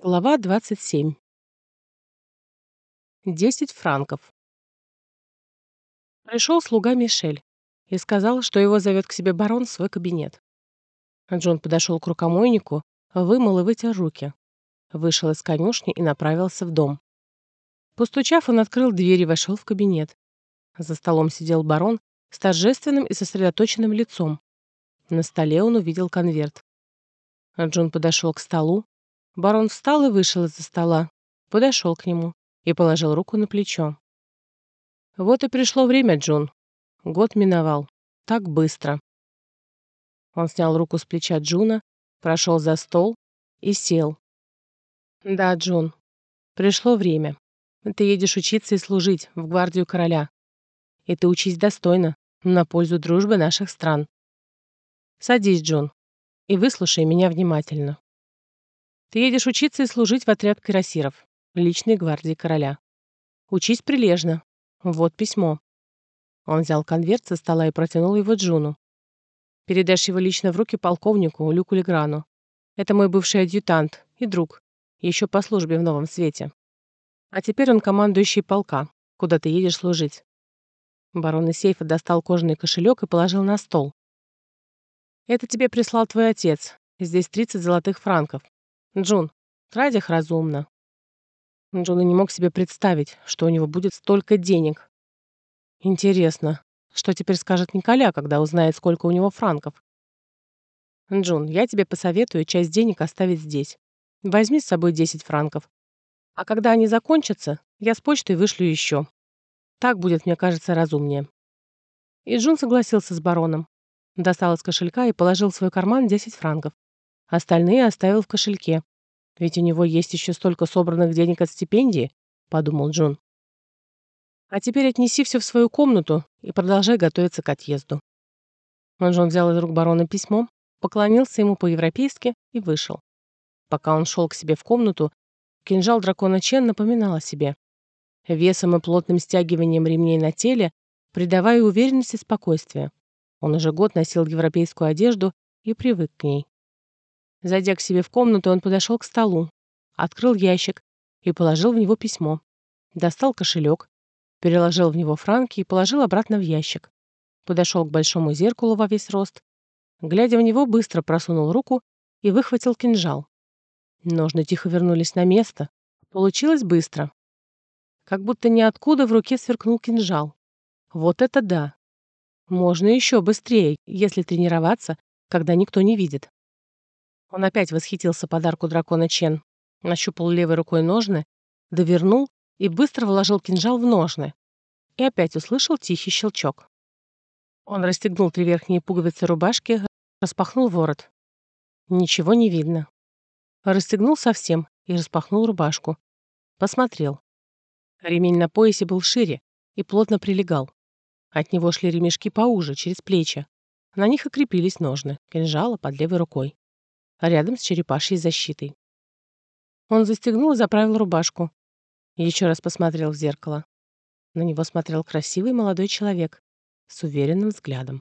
Глава 27. 10 франков. Пришел слуга Мишель и сказал, что его зовет к себе барон в свой кабинет. Джон подошел к рукомойнику, вымыл и вытер руки. Вышел из конюшни и направился в дом. Постучав, он открыл дверь и вошел в кабинет. За столом сидел барон с торжественным и сосредоточенным лицом. На столе он увидел конверт. Джун подошел к столу, Барон встал и вышел из-за стола, подошел к нему и положил руку на плечо. «Вот и пришло время, Джун. Год миновал. Так быстро». Он снял руку с плеча Джуна, прошел за стол и сел. «Да, Джун, пришло время. Ты едешь учиться и служить в гвардию короля. И ты учись достойно, на пользу дружбы наших стран. Садись, Джун, и выслушай меня внимательно. Ты едешь учиться и служить в отряд кирасиров, личной гвардии короля. Учись прилежно. Вот письмо. Он взял конверт со стола и протянул его Джуну. Передашь его лично в руки полковнику Люку Леграну. Это мой бывший адъютант и друг, еще по службе в Новом Свете. А теперь он командующий полка, куда ты едешь служить. Барон из сейфа достал кожаный кошелек и положил на стол. Это тебе прислал твой отец. Здесь 30 золотых франков. Джун, трать их разумно. Джун и не мог себе представить, что у него будет столько денег. Интересно, что теперь скажет Николя, когда узнает, сколько у него франков? Джун, я тебе посоветую часть денег оставить здесь. Возьми с собой 10 франков. А когда они закончатся, я с почтой вышлю еще. Так будет, мне кажется, разумнее. И Джун согласился с бароном. Достал из кошелька и положил в свой карман 10 франков. Остальные оставил в кошельке. Ведь у него есть еще столько собранных денег от стипендии, подумал Джон. А теперь отнеси все в свою комнату и продолжай готовиться к отъезду. Джон взял из рук барона письмо, поклонился ему по-европейски и вышел. Пока он шел к себе в комнату, кинжал дракона Чен напоминал о себе. Весом и плотным стягиванием ремней на теле, придавая уверенность и спокойствие. Он уже год носил европейскую одежду и привык к ней. Зайдя к себе в комнату, он подошел к столу, открыл ящик и положил в него письмо. Достал кошелек, переложил в него франки и положил обратно в ящик. Подошел к большому зеркалу во весь рост. Глядя в него, быстро просунул руку и выхватил кинжал. Ножны тихо вернулись на место. Получилось быстро. Как будто ниоткуда в руке сверкнул кинжал. Вот это да! Можно еще быстрее, если тренироваться, когда никто не видит. Он опять восхитился подарку дракона Чен. Нащупал левой рукой ножны, довернул и быстро вложил кинжал в ножны. И опять услышал тихий щелчок. Он расстегнул три верхние пуговицы рубашки, распахнул ворот. Ничего не видно. Расстегнул совсем и распахнул рубашку. Посмотрел. Ремень на поясе был шире и плотно прилегал. От него шли ремешки поуже, через плечи. На них окрепились ножны, кинжала под левой рукой рядом с черепашьей защитой. Он застегнул и заправил рубашку. Еще раз посмотрел в зеркало. На него смотрел красивый молодой человек с уверенным взглядом.